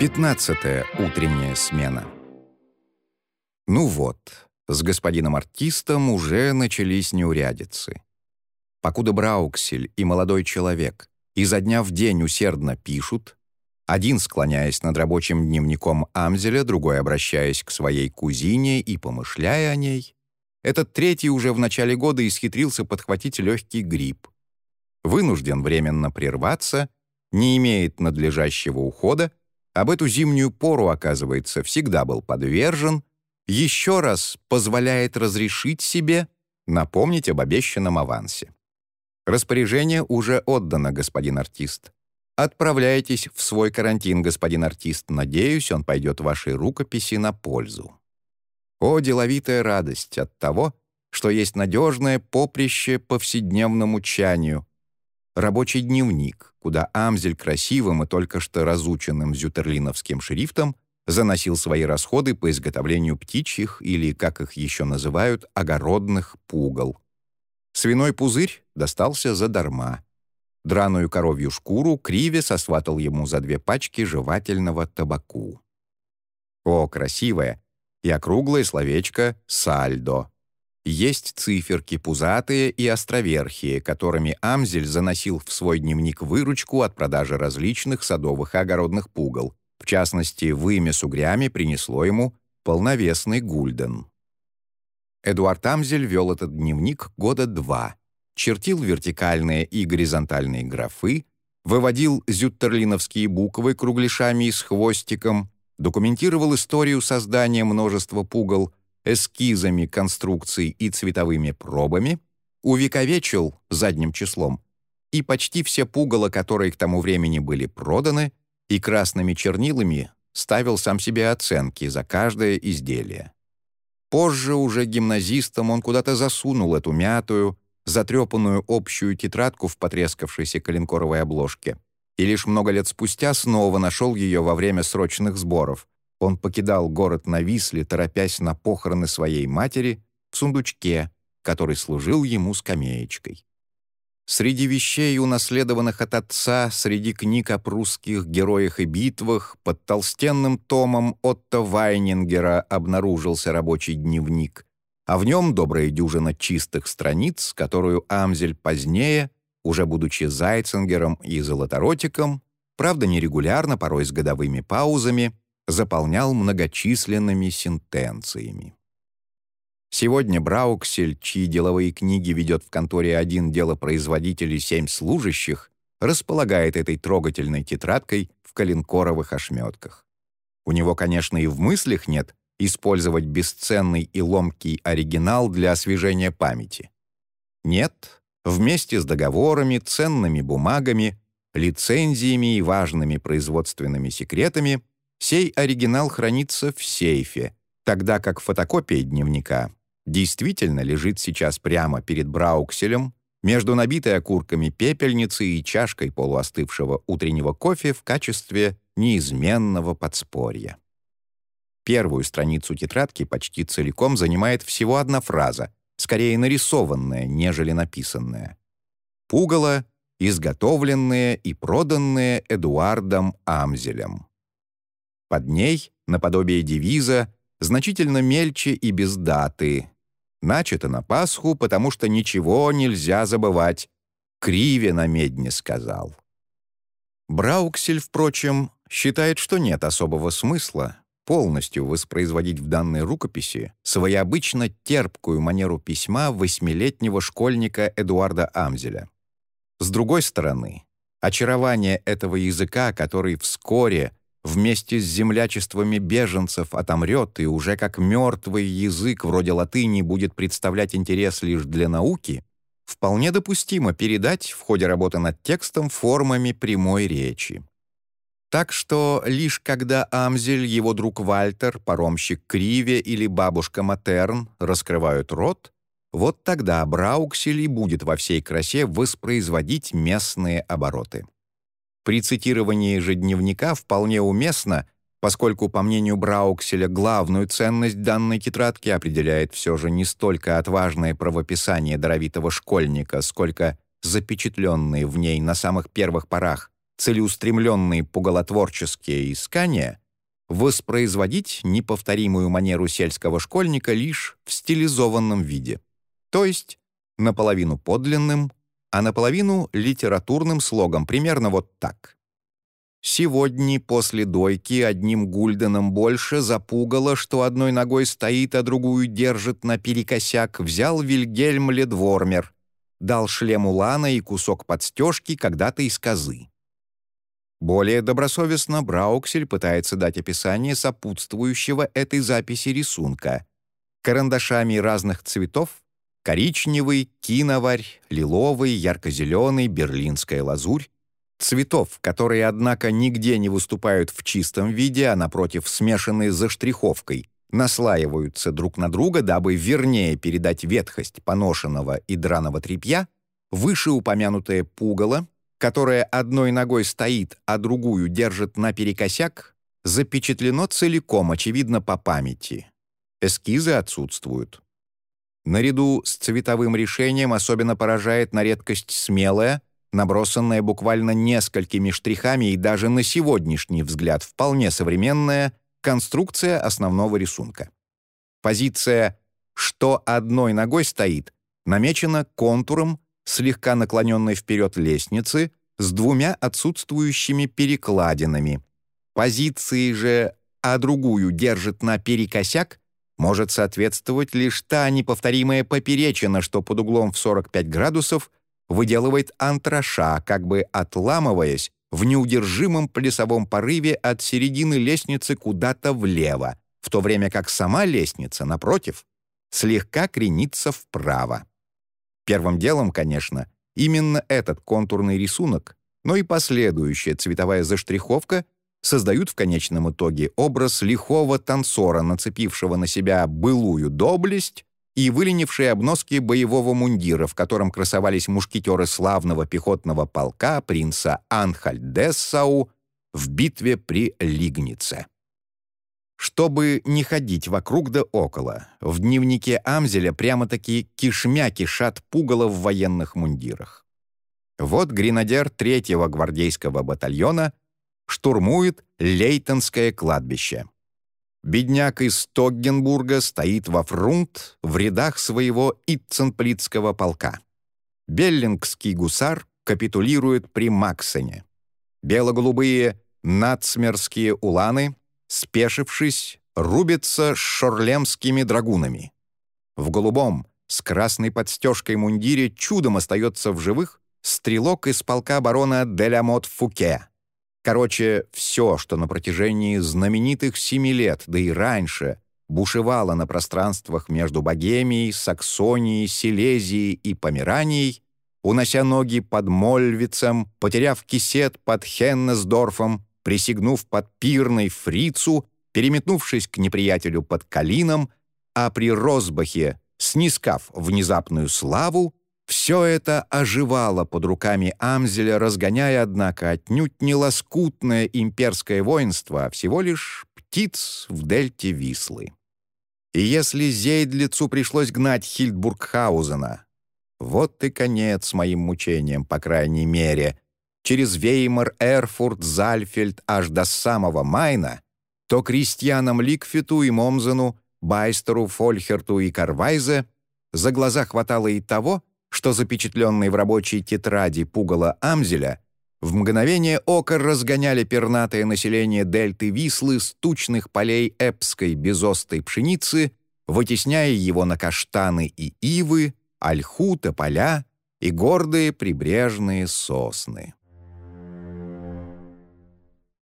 Пятнадцатая утренняя смена. Ну вот, с господином артистом уже начались неурядицы. Покуда Брауксель и молодой человек изо дня в день усердно пишут, один склоняясь над рабочим дневником Амзеля, другой обращаясь к своей кузине и помышляя о ней, этот третий уже в начале года исхитрился подхватить легкий грипп. Вынужден временно прерваться, не имеет надлежащего ухода, об эту зимнюю пору, оказывается, всегда был подвержен, еще раз позволяет разрешить себе напомнить об обещанном авансе. Распоряжение уже отдано, господин артист. Отправляйтесь в свой карантин, господин артист. Надеюсь, он пойдет вашей рукописи на пользу. О, деловитая радость от того, что есть надежное поприще повседневному чанию, рабочий дневник, куда Амзель красивым и только что разученным зютерлиновским шрифтом заносил свои расходы по изготовлению птичьих или, как их еще называют, огородных пугал. Свиной пузырь достался задарма. Драную коровью шкуру Криве сосватал ему за две пачки жевательного табаку. О, красивое и округлое словечко «сальдо», есть циферки пузатые и островерхие, которыми Амзель заносил в свой дневник выручку от продажи различных садовых и огородных пугал. В частности, вымя с угрями принесло ему полновесный гульден. Эдуард Амзель вел этот дневник года два, чертил вертикальные и горизонтальные графы, выводил зюттерлиновские буквы кругляшами и с хвостиком, документировал историю создания множества пугал — эскизами конструкций и цветовыми пробами, увековечил задним числом и почти все пугало, которые к тому времени были проданы, и красными чернилами ставил сам себе оценки за каждое изделие. Позже уже гимназистом он куда-то засунул эту мятую, затрепанную общую тетрадку в потрескавшейся коленкоровой обложке и лишь много лет спустя снова нашел ее во время срочных сборов, он покидал город на Висле, торопясь на похороны своей матери, в сундучке, который служил ему скамеечкой. Среди вещей, унаследованных от отца, среди книг о прусских героях и битвах, под толстенным томом Отто Вайнингера обнаружился рабочий дневник, а в нем добрая дюжина чистых страниц, которую Амзель позднее, уже будучи Зайцингером и Золоторотиком, правда нерегулярно, порой с годовыми паузами, заполнял многочисленными сентенциями. Сегодня Брауксель, чьи деловые книги ведет в конторе один делопроизводитель и семь служащих, располагает этой трогательной тетрадкой в коленкоровых ошметках. У него, конечно, и в мыслях нет использовать бесценный и ломкий оригинал для освежения памяти. Нет, вместе с договорами, ценными бумагами, лицензиями и важными производственными секретами — Сей оригинал хранится в сейфе, тогда как фотокопия дневника действительно лежит сейчас прямо перед Браукселем между набитой окурками пепельницей и чашкой полуостывшего утреннего кофе в качестве неизменного подспорья. Первую страницу тетрадки почти целиком занимает всего одна фраза, скорее нарисованная, нежели написанная. «Пугало, изготовленные и проданные Эдуардом Амзелем». Под ней, наподобие девиза, значительно мельче и без даты. Начато на Пасху, потому что ничего нельзя забывать. Криве на медне сказал. Брауксель, впрочем, считает, что нет особого смысла полностью воспроизводить в данной рукописи своеобычно терпкую манеру письма восьмилетнего школьника Эдуарда Амзеля. С другой стороны, очарование этого языка, который вскоре вместе с землячествами беженцев отомрет и уже как мертвый язык вроде латыни будет представлять интерес лишь для науки, вполне допустимо передать в ходе работы над текстом формами прямой речи. Так что лишь когда Амзель, его друг Вальтер, паромщик Криве или бабушка Матерн раскрывают рот, вот тогда Брауксель и будет во всей красе воспроизводить местные обороты. При цитировании же дневника вполне уместно, поскольку, по мнению Браукселя, главную ценность данной тетрадки определяет все же не столько отважное правописание даровитого школьника, сколько запечатленные в ней на самых первых порах целеустремленные пугалотворческие искания воспроизводить неповторимую манеру сельского школьника лишь в стилизованном виде, то есть наполовину подлинным, а наполовину литературным слогом, примерно вот так. Сегодня после дойки одним гульденом больше запугало, что одной ногой стоит, а другую держит наперекосяк, взял Вильгельм Ледвормер, дал шлему Лана и кусок подстежки когда-то из козы. Более добросовестно Брауксель пытается дать описание сопутствующего этой записи рисунка. Карандашами разных цветов — коричневый, киноварь, лиловый, ярко-зеленый, берлинская лазурь, цветов, которые, однако, нигде не выступают в чистом виде, а, напротив, смешанные за штриховкой, наслаиваются друг на друга, дабы вернее передать ветхость поношенного и драного тряпья, вышеупомянутое пугало, которое одной ногой стоит, а другую держит наперекосяк, запечатлено целиком, очевидно, по памяти. Эскизы отсутствуют. Наряду с цветовым решением особенно поражает на редкость смелая, набросанная буквально несколькими штрихами и даже на сегодняшний взгляд вполне современная конструкция основного рисунка. Позиция «что одной ногой стоит» намечена контуром слегка наклоненной вперед лестницы с двумя отсутствующими перекладинами. Позиции же «а другую держит на перекосяк» может соответствовать лишь та неповторимая поперечина, что под углом в 45 градусов выделывает антраша, как бы отламываясь в неудержимом плясовом порыве от середины лестницы куда-то влево, в то время как сама лестница, напротив, слегка кренится вправо. Первым делом, конечно, именно этот контурный рисунок, но и последующая цветовая заштриховка создают в конечном итоге образ лихого танцора, нацепившего на себя былую доблесть и выленившие обноски боевого мундира, в котором красовались мушкетеры славного пехотного полка принца Анхальдессау в битве при Лигнице. Чтобы не ходить вокруг да около, в дневнике Амзеля прямо-таки кишмя кишат пугало в военных мундирах. Вот гренадер третьего гвардейского батальона штурмует Лейтонское кладбище. Бедняк из Тоггенбурга стоит во фрунт в рядах своего Итценплитского полка. Беллингский гусар капитулирует при Максене. Бело-голубые нацмерские уланы спешившись, рубится с шорлемскими драгунами. В голубом, с красной подстежкой мундире чудом остается в живых стрелок из полка барона Делямот Фуке. Короче, все, что на протяжении знаменитых семи лет, да и раньше, бушевало на пространствах между Богемией, Саксонией, Силезией и Померанией, унося ноги под Мольвицем, потеряв кисет под Хеннесдорфом, присягнув под пирной фрицу, переметнувшись к неприятелю под Калином, а при Розбахе, снискав внезапную славу, все это оживало под руками Амзеля, разгоняя, однако, отнюдь не лоскутное имперское воинство, а всего лишь птиц в дельте Вислы. И если Зейдлицу пришлось гнать Хильдбургхаузена, вот и конец моим мучениям, по крайней мере, через Веймар, Эрфурт, Зальфельд аж до самого Майна, то крестьянам Ликфиту и Момзену, Байстеру, Фольхерту и Карвайзе за глаза хватало и того, что запечатленные в рабочей тетради пугало Амзеля в мгновение ока разгоняли пернатое население дельты Вислы с тучных полей эпской безостой пшеницы, вытесняя его на каштаны и ивы, ольху, тополя и гордые прибрежные сосны.